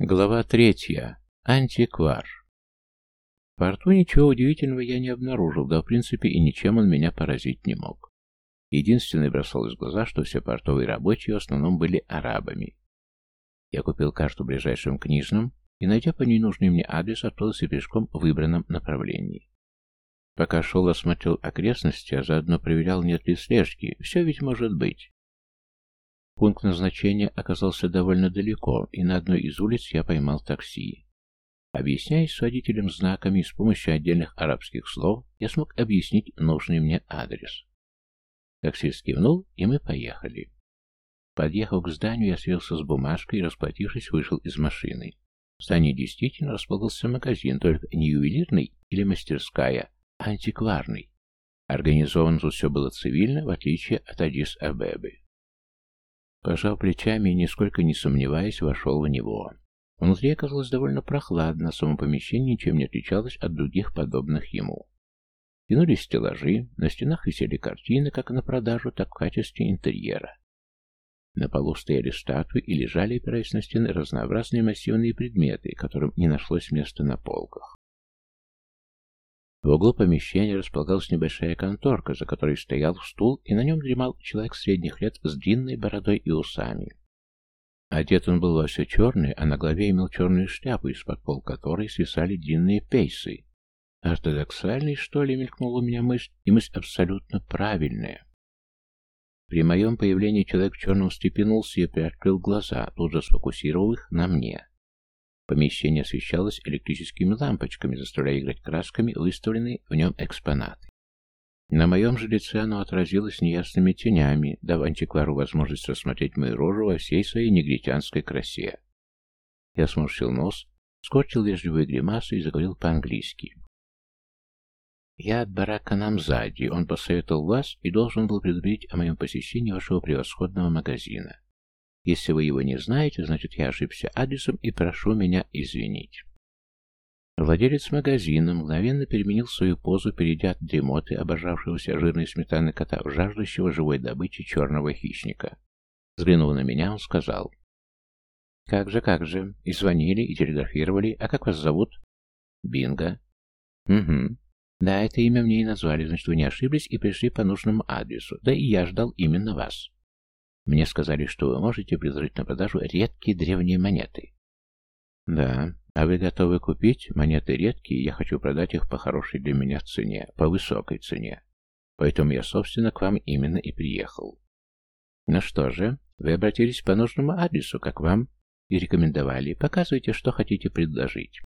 Глава третья. Антиквар. В порту ничего удивительного я не обнаружил, да в принципе и ничем он меня поразить не мог. Единственное бросалось в глаза, что все портовые рабочие в основном были арабами. Я купил карту ближайшим книжным и, найдя по ней нужный мне адрес, отправился пешком в выбранном направлении. Пока шел, осмотрел окрестности, а заодно проверял, нет ли слежки. Все ведь может быть. Пункт назначения оказался довольно далеко, и на одной из улиц я поймал такси. Объясняясь с водителем знаками с помощью отдельных арабских слов, я смог объяснить нужный мне адрес. Таксист кивнул, и мы поехали. Подъехав к зданию, я свелся с бумажкой и, расплатившись, вышел из машины. В здании действительно располагался магазин, только не ювелирный или мастерская, а антикварный. Организовано тут все было цивильно, в отличие от Адис-Абебы. Пожав плечами и нисколько не сомневаясь, вошел в него. Внутри оказалось довольно прохладно, само помещение ничем не отличалось от других подобных ему. Тянулись стеллажи, на стенах висели картины как на продажу, так в качестве интерьера. На полу стояли статуи и лежали, опираясь на стены, разнообразные массивные предметы, которым не нашлось места на полках. В углу помещения располагалась небольшая конторка, за которой стоял стул, и на нем дремал человек средних лет с длинной бородой и усами. Одет он был во все черное, а на голове имел черную шляпу, из-под пол которой свисали длинные пейсы. Ортодоксальный, что ли, мелькнула у меня мысль, и мысль абсолютно правильная. При моем появлении человек в черном встрепенулся и приоткрыл глаза, тут же сфокусировав их на мне. Помещение освещалось электрическими лампочками, заставляя играть красками выставленные в нем экспонаты. На моем же лице оно отразилось неясными тенями, дав антиквару возможность рассмотреть мою рожу во всей своей негритянской красе. Я сморщил нос, скорчил вежливую гримасу и заговорил по-английски. «Я от барака Намзади. Он посоветовал вас и должен был предупредить о моем посещении вашего превосходного магазина. Если вы его не знаете, значит я ошибся адресом и прошу меня извинить. Владелец магазина мгновенно переменил свою позу, перейдя от дремоты, обожавшегося жирной сметаны кота, в жаждущего живой добычи черного хищника. Взглянув на меня, он сказал. «Как же, как же. И звонили, и телеграфировали. А как вас зовут?» «Бинго». «Угу. Да, это имя мне и назвали, значит, вы не ошиблись и пришли по нужному адресу. Да и я ждал именно вас». Мне сказали, что вы можете предложить на продажу редкие древние монеты. Да, а вы готовы купить монеты редкие? Я хочу продать их по хорошей для меня цене, по высокой цене. Поэтому я, собственно, к вам именно и приехал. Ну что же, вы обратились по нужному адресу, как вам и рекомендовали. Показывайте, что хотите предложить.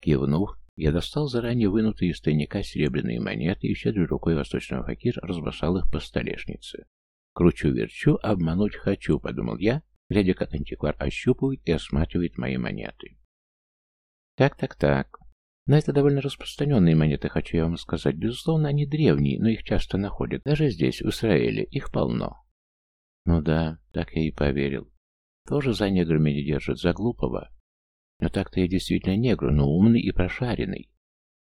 Кивнув, я достал заранее вынутые из тайника серебряные монеты и щедрой рукой восточного факира разбросал их по столешнице. Кручу-верчу, обмануть хочу, подумал я, глядя, как антиквар ощупывает и осматривает мои монеты. Так-так-так. Но это довольно распространенные монеты, хочу я вам сказать. Безусловно, они древние, но их часто находят. Даже здесь, в Израиле, их полно. Ну да, так я и поверил. Тоже за неграми не держат, за глупого. Но так-то я действительно негр, но умный и прошаренный.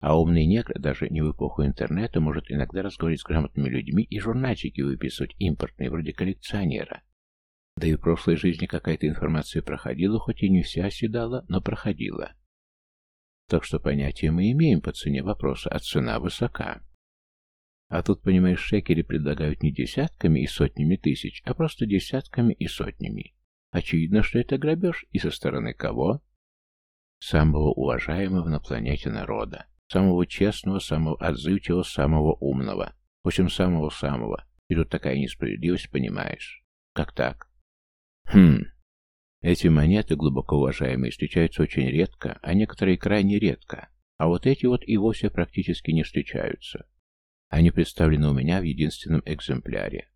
А умный негр даже не в эпоху интернета может иногда разговаривать с грамотными людьми и журнальчики выписывать импортные, вроде коллекционера. Да и в прошлой жизни какая-то информация проходила, хоть и не вся оседала, но проходила. Так что понятие мы имеем по цене вопроса, а цена высока. А тут, понимаешь, шекели предлагают не десятками и сотнями тысяч, а просто десятками и сотнями. Очевидно, что это грабеж, и со стороны кого? Самого уважаемого на планете народа. Самого честного, самого отзывчивого, самого умного. В общем, самого-самого. И тут такая несправедливость, понимаешь? Как так? Хм. Эти монеты, глубоко уважаемые, встречаются очень редко, а некоторые крайне редко. А вот эти вот и вовсе практически не встречаются. Они представлены у меня в единственном экземпляре.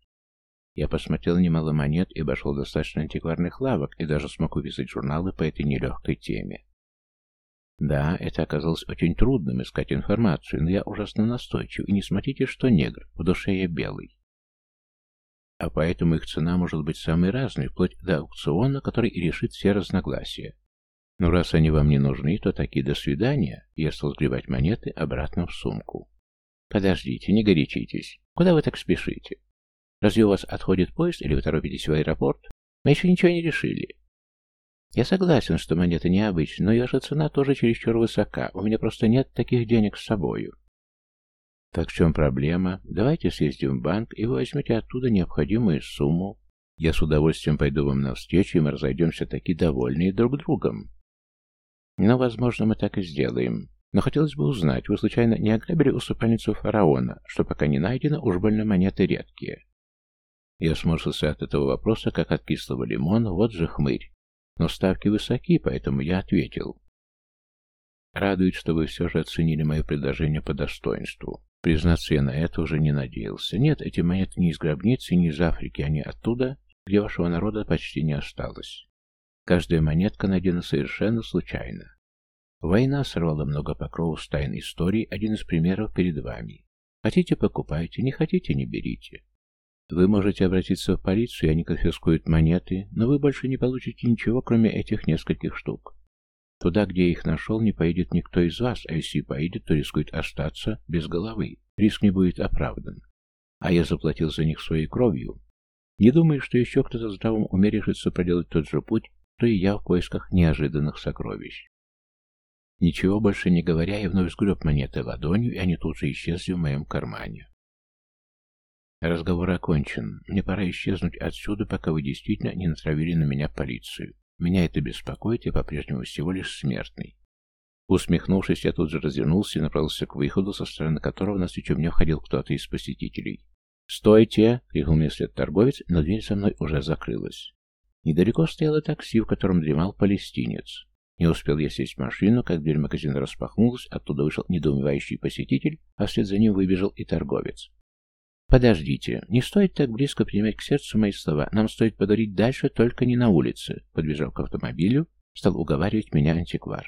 Я посмотрел немало монет и обошел достаточно антикварных лавок и даже смог увязать журналы по этой нелегкой теме. Да, это оказалось очень трудным искать информацию, но я ужасно настойчив, и не смотрите, что негр, в душе я белый. А поэтому их цена может быть самой разной, вплоть до аукциона, который и решит все разногласия. Но раз они вам не нужны, то такие до свидания. Я стал сгребать монеты обратно в сумку. Подождите, не горячитесь. Куда вы так спешите? Разве у вас отходит поезд или вы торопитесь в аэропорт? Мы еще ничего не решили. Я согласен, что монета необычная, но и ваша цена тоже чересчур высока. У меня просто нет таких денег с собою. Так в чем проблема? Давайте съездим в банк, и вы возьмете оттуда необходимую сумму. Я с удовольствием пойду вам навстречу, и мы разойдемся таки довольные друг другом. Но, возможно, мы так и сделаем. Но хотелось бы узнать, вы случайно не ограбили усыпальницу фараона, что пока не найдено, уж больно монеты редкие? Я сморщился от этого вопроса, как от кислого лимона, вот же хмырь. Но ставки высоки, поэтому я ответил. Радует, что вы все же оценили мое предложение по достоинству. Признаться, я на это уже не надеялся. Нет, эти монеты не из гробницы, не из Африки, они оттуда, где вашего народа почти не осталось. Каждая монетка найдена совершенно случайно. Война сорвала много покровов с тайн истории, один из примеров перед вами. Хотите – покупайте, не хотите – не берите. Вы можете обратиться в полицию, они конфискуют монеты, но вы больше не получите ничего, кроме этих нескольких штук. Туда, где я их нашел, не поедет никто из вас, а если поедет, то рискует остаться без головы. Риск не будет оправдан. А я заплатил за них своей кровью. Не думаю, что еще кто-то здравом уме решится проделать тот же путь, что и я в поисках неожиданных сокровищ. Ничего больше не говоря, я вновь сгреб монеты ладонью, и они тут же исчезли в моем кармане. Разговор окончен. Мне пора исчезнуть отсюда, пока вы действительно не натравили на меня полицию. Меня это беспокоит, я по-прежнему всего лишь смертный. Усмехнувшись, я тут же развернулся и направился к выходу, со стороны которого на встречу мне входил кто-то из посетителей. «Стойте!» — крикнул мне вслед торговец, но дверь за мной уже закрылась. Недалеко стояло такси, в котором дремал палестинец. Не успел я сесть в машину, как дверь магазина распахнулась, оттуда вышел недоумевающий посетитель, а вслед за ним выбежал и торговец. «Подождите, не стоит так близко принимать к сердцу мои слова. Нам стоит поговорить дальше, только не на улице». Подбежав к автомобилю, стал уговаривать меня антиквар.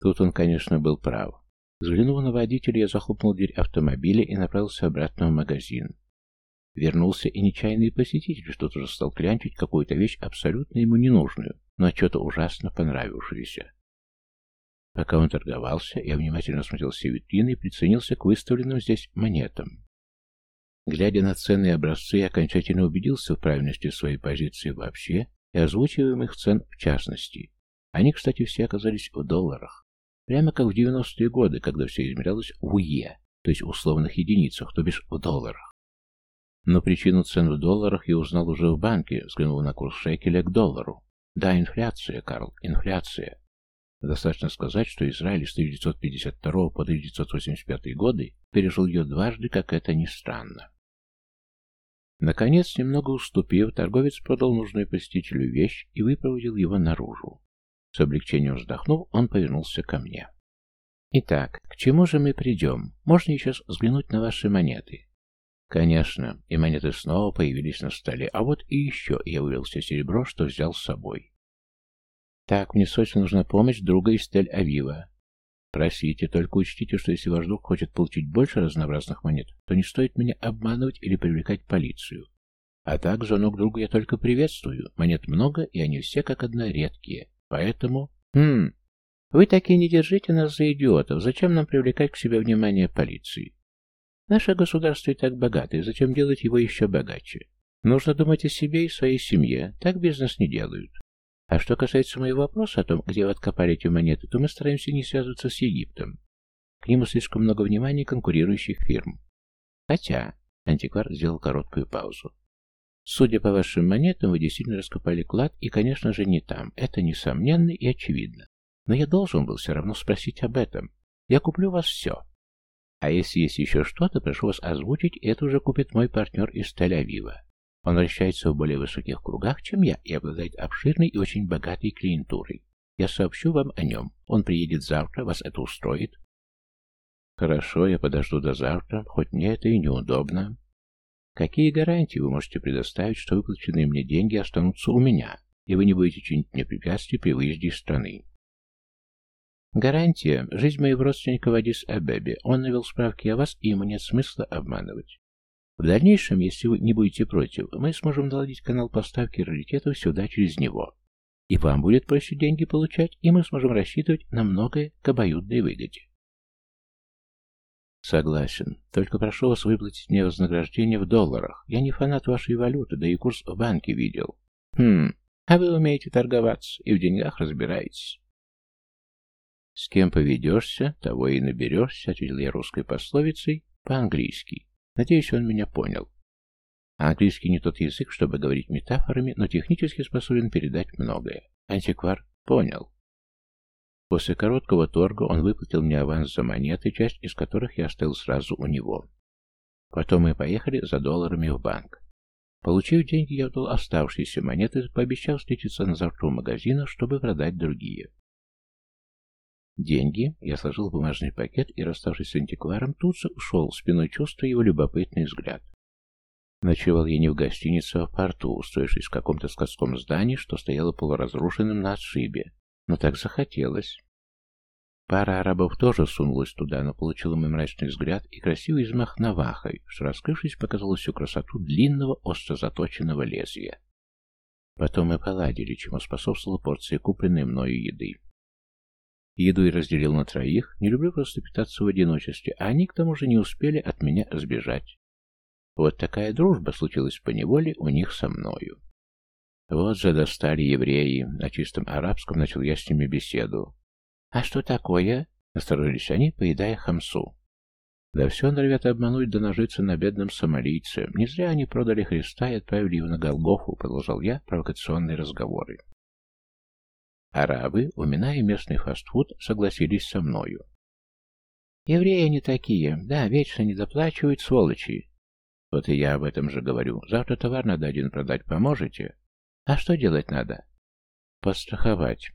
Тут он, конечно, был прав. Взглянув на водителя, я захлопнул дверь автомобиля и направился обратно в магазин. Вернулся и нечаянный посетитель, что тоже стал клянчить какую-то вещь абсолютно ему ненужную, но что-то ужасно понравившуюся. Пока он торговался, я внимательно смотрел все витрины и приценился к выставленным здесь монетам. Глядя на ценные образцы, я окончательно убедился в правильности своей позиции вообще и озвучиваемых цен в частности. Они, кстати, все оказались в долларах. Прямо как в 90-е годы, когда все измерялось в УЕ, то есть в условных единицах, то бишь в долларах. Но причину цен в долларах я узнал уже в банке, взглянув на курс шекеля к доллару. Да, инфляция, Карл, инфляция. Достаточно сказать, что Израиль с 1952 по 1985 годы пережил ее дважды, как это ни странно. Наконец, немного уступив, торговец продал нужную посетителю вещь и выпроводил его наружу. С облегчением вздохнув, он повернулся ко мне. «Итак, к чему же мы придем? Можно еще взглянуть на ваши монеты?» «Конечно». И монеты снова появились на столе. «А вот и еще я вывел все серебро, что взял с собой». «Так, мне срочно нужна помощь друга из Тель-Авива. Просите, только учтите, что если ваш друг хочет получить больше разнообразных монет, то не стоит меня обманывать или привлекать полицию. А так, звонок другу я только приветствую. Монет много, и они все как одна редкие. Поэтому... Хм... Вы так и не держите нас за идиотов. Зачем нам привлекать к себе внимание полиции? Наше государство и так богатое, зачем делать его еще богаче? Нужно думать о себе и своей семье. Так бизнес не делают. А что касается моего вопроса о том, где вы откопали эти монеты, то мы стараемся не связываться с Египтом. К нему слишком много внимания конкурирующих фирм. Хотя, антиквар сделал короткую паузу. Судя по вашим монетам, вы действительно раскопали клад, и, конечно же, не там. Это несомненно и очевидно. Но я должен был все равно спросить об этом. Я куплю вас все. А если есть еще что-то, прошу вас озвучить, это уже купит мой партнер из Тель-Авива. Он вращается в более высоких кругах, чем я, и обладает обширной и очень богатой клиентурой. Я сообщу вам о нем. Он приедет завтра, вас это устроит? Хорошо, я подожду до завтра, хоть мне это и неудобно. Какие гарантии вы можете предоставить, что выплаченные мне деньги останутся у меня, и вы не будете чинить мне препятствий при выезде из страны? Гарантия. Жизнь моего родственника в Адис-Абебе. Он навел справки о вас, и ему нет смысла обманывать. В дальнейшем, если вы не будете против, мы сможем наладить канал поставки раритетов сюда через него. И вам будет проще деньги получать, и мы сможем рассчитывать на многое к обоюдной выгоде. Согласен. Только прошу вас выплатить мне вознаграждение в долларах. Я не фанат вашей валюты, да и курс в банке видел. Хм, А вы умеете торговаться и в деньгах разбираетесь. «С кем поведешься, того и наберешься», — ответил я русской пословицей по-английски. Надеюсь, он меня понял. английский не тот язык, чтобы говорить метафорами, но технически способен передать многое. Антиквар понял. После короткого торга он выплатил мне аванс за монеты, часть из которых я оставил сразу у него. Потом мы поехали за долларами в банк. Получив деньги, я отдал оставшиеся монеты, пообещал встретиться на завтра у магазина, чтобы продать другие. Деньги я сложил в бумажный пакет и, расставшись с антикваром, тут же ушел, спиной чувствуя его любопытный взгляд. Ночевал я не в гостинице, а в порту, устроившись в каком-то скотском здании, что стояло полуразрушенным на отшибе. Но так захотелось. Пара арабов тоже сунулась туда, но получила мой мрачный взгляд и красивый взмах навахой, что, раскрывшись, показала всю красоту длинного, остро заточенного лезвия. Потом мы поладили, чему способствовала порция купленной мною еды. Еду и разделил на троих, не люблю просто питаться в одиночестве, а они к тому же не успели от меня сбежать. Вот такая дружба случилась по неволе у них со мною. Вот же достали евреи. На чистом арабском начал я с ними беседу. «А что такое?» — насторожились они, поедая хамсу. Да все норовят обмануть да нажиться на бедном сомалийце. Не зря они продали Христа и отправили его на Голгофу, продолжал я провокационные разговоры. Арабы, уминая местный фастфуд, согласились со мною. Евреи они такие, да, вечно недоплачивают, сволочи. Вот и я об этом же говорю. Завтра товар надо один продать, поможете? А что делать надо? Подстраховать.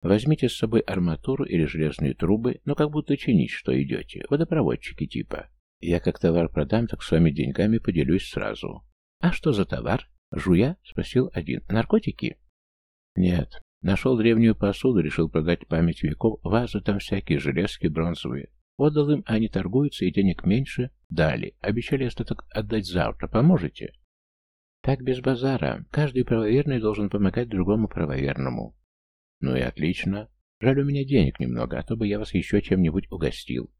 Возьмите с собой арматуру или железные трубы, но как будто чинить, что идете. Водопроводчики типа. Я как товар продам, так с вами деньгами поделюсь сразу. А что за товар? Жуя? Спросил один. Наркотики? Нет, Нашел древнюю посуду, решил продать память веков, вазы там всякие, железки бронзовые. Отдал им, они торгуются, и денег меньше. Дали. Обещали остаток отдать завтра. Поможете? Так без базара. Каждый правоверный должен помогать другому правоверному. Ну и отлично. Жаль, у меня денег немного, а то бы я вас еще чем-нибудь угостил.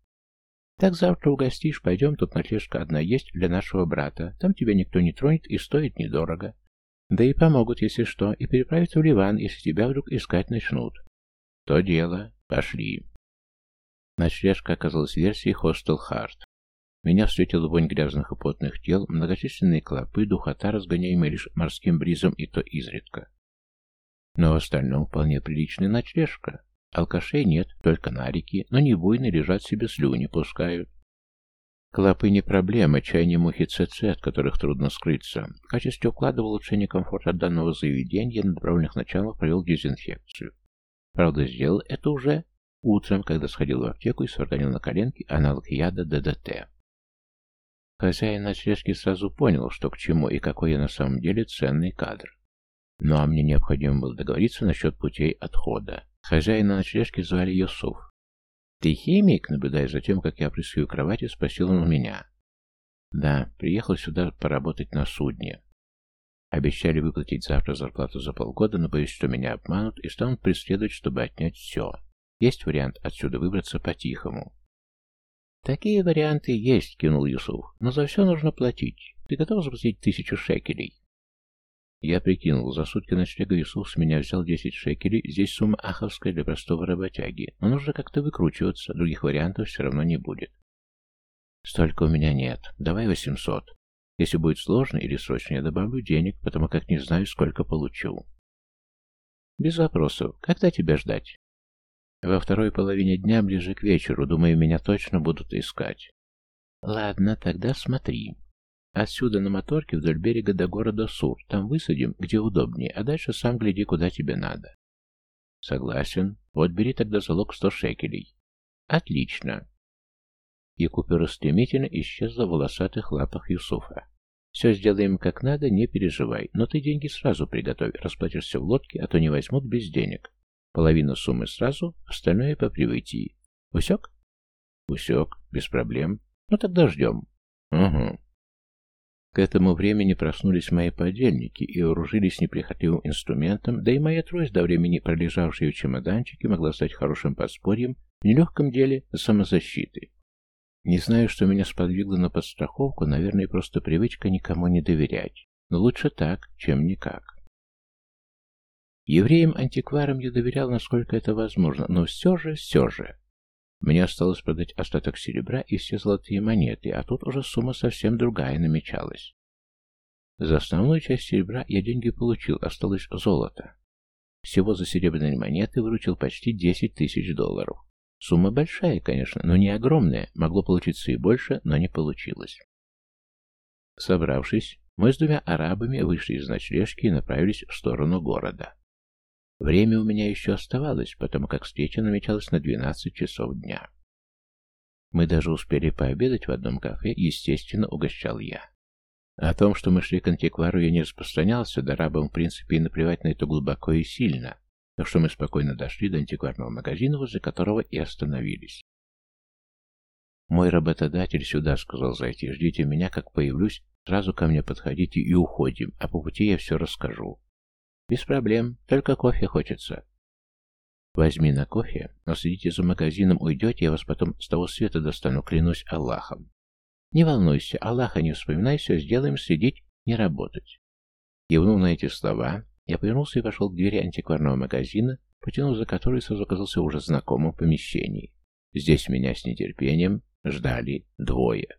Так завтра угостишь, пойдем, тут ночлежка одна есть для нашего брата. Там тебя никто не тронет и стоит недорого. Да и помогут, если что, и переправят в Ливан, если тебя вдруг искать начнут. То дело. Пошли. Ночлежка оказалась версией Hostel Heart. Меня встретил вонь грязных и потных тел, многочисленные клопы, духота, разгоняемые лишь морским бризом и то изредка. Но в остальном вполне приличная ночлежка. Алкашей нет, только нарики, но не буйно лежат себе слюни пускают. Клопы не проблема, чайные мухи ЦЦ, от которых трудно скрыться. В качестве уклада в улучшение комфорта данного заведения на добровольных началах провел дезинфекцию. Правда, сделал это уже утром, когда сходил в аптеку и сварганил на коленке аналог яда ДДТ. Хозяин ночлежки сразу понял, что к чему и какой я на самом деле ценный кадр. Ну а мне необходимо было договориться насчет путей отхода. Хозяина ночлежки звали Юсуф. «Ты химик?» Наблюдая за тем, как я прыскаю кровати, спросил он у меня. «Да, приехал сюда поработать на судне. Обещали выплатить завтра зарплату за полгода, но боюсь, что меня обманут и станут преследовать, чтобы отнять все. Есть вариант отсюда выбраться по-тихому». «Такие варианты есть», — кинул Юсуф, — «но за все нужно платить. Ты готов заплатить тысячу шекелей?» Я прикинул, за сутки ночлега Иисус с меня взял 10 шекелей, здесь сумма аховская для простого работяги, но нужно как-то выкручиваться, других вариантов все равно не будет. Столько у меня нет, давай 800. Если будет сложно или срочно, я добавлю денег, потому как не знаю, сколько получу. Без вопросов. Когда тебя ждать? Во второй половине дня, ближе к вечеру, думаю, меня точно будут искать. Ладно, тогда смотри. Отсюда на моторке вдоль берега до города Сур. Там высадим, где удобнее, а дальше сам гляди, куда тебе надо. Согласен. Вот бери тогда залог сто шекелей. Отлично. И Купера стремительно исчезла в волосатых лапах Юсуфа. Все сделаем как надо, не переживай, но ты деньги сразу приготовь, расплатишься в лодке, а то не возьмут без денег. Половину суммы сразу, остальное по прибытии. Усек? Усек, без проблем. Ну тогда ждем. Угу. К этому времени проснулись мои подельники и вооружились неприхотливым инструментом, да и моя трость, до времени пролежавшая в чемоданчике, могла стать хорошим подспорьем в нелегком деле самозащиты. Не знаю, что меня сподвигло на подстраховку, наверное, просто привычка никому не доверять. Но лучше так, чем никак. Евреям-антикварам я доверял, насколько это возможно, но все же, все же. Мне осталось продать остаток серебра и все золотые монеты, а тут уже сумма совсем другая намечалась. За основную часть серебра я деньги получил, осталось золото. Всего за серебряные монеты выручил почти 10 тысяч долларов. Сумма большая, конечно, но не огромная, могло получиться и больше, но не получилось. Собравшись, мы с двумя арабами вышли из ночлежки и направились в сторону города. Время у меня еще оставалось, потому как встреча намечалась на 12 часов дня. Мы даже успели пообедать в одном кафе, естественно, угощал я. О том, что мы шли к антиквару, я не распространялся, да рабам, в принципе, и наплевать на это глубоко и сильно, так что мы спокойно дошли до антикварного магазина, возле которого и остановились. «Мой работодатель сюда», — сказал зайти, — «ждите меня, как появлюсь, сразу ко мне подходите и уходим, а по пути я все расскажу». «Без проблем, только кофе хочется». «Возьми на кофе, но следите за магазином, уйдете, я вас потом с того света достану, клянусь Аллахом». «Не волнуйся, Аллаха не вспоминай, все сделаем, следить, не работать». Кивнув на эти слова, я повернулся и пошел к двери антикварного магазина, потянув за которой сразу оказался уже знакомым помещении. Здесь меня с нетерпением ждали двое.